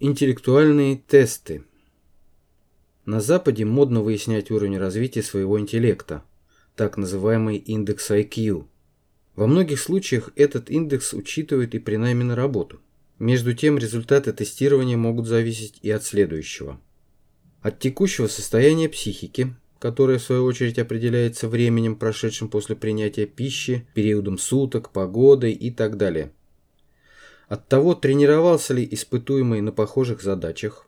Интеллектуальные тесты. На Западе модно выяснять уровень развития своего интеллекта, так называемый индекс IQ. Во многих случаях этот индекс учитывают и при найме на работу. Между тем, результаты тестирования могут зависеть и от следующего. От текущего состояния психики, которое в свою очередь определяется временем, прошедшим после принятия пищи, периодом суток, погодой и так далее – от того, тренировался ли испытуемый на похожих задачах,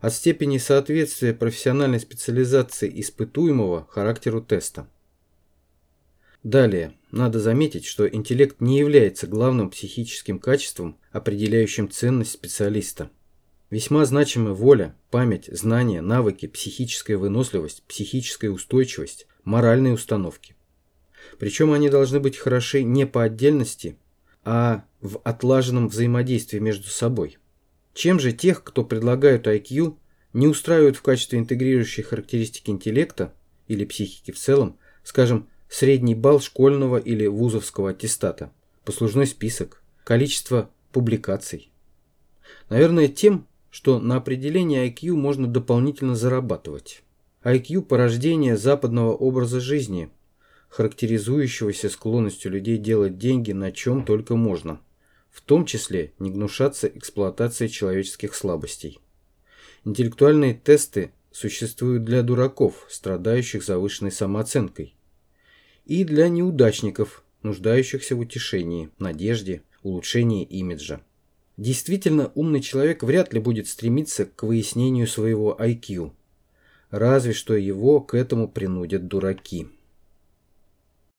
от степени соответствия профессиональной специализации испытуемого характеру теста. Далее, надо заметить, что интеллект не является главным психическим качеством, определяющим ценность специалиста. Весьма значимы воля, память, знания, навыки, психическая выносливость, психическая устойчивость, моральные установки. Причем они должны быть хороши не по отдельности, а в отлаженном взаимодействии между собой. Чем же тех, кто предлагают IQ, не устраивают в качестве интегрирующей характеристики интеллекта или психики в целом, скажем, средний балл школьного или вузовского аттестата, послужной список, количество публикаций? Наверное, тем, что на определение IQ можно дополнительно зарабатывать. IQ – порождение западного образа жизни, характеризующегося склонностью людей делать деньги на чем только можно, в том числе не гнушаться эксплуатацией человеческих слабостей. Интеллектуальные тесты существуют для дураков, страдающих завышенной самооценкой, и для неудачников, нуждающихся в утешении, надежде, улучшении имиджа. Действительно умный человек вряд ли будет стремиться к выяснению своего IQ, разве что его к этому принудят дураки.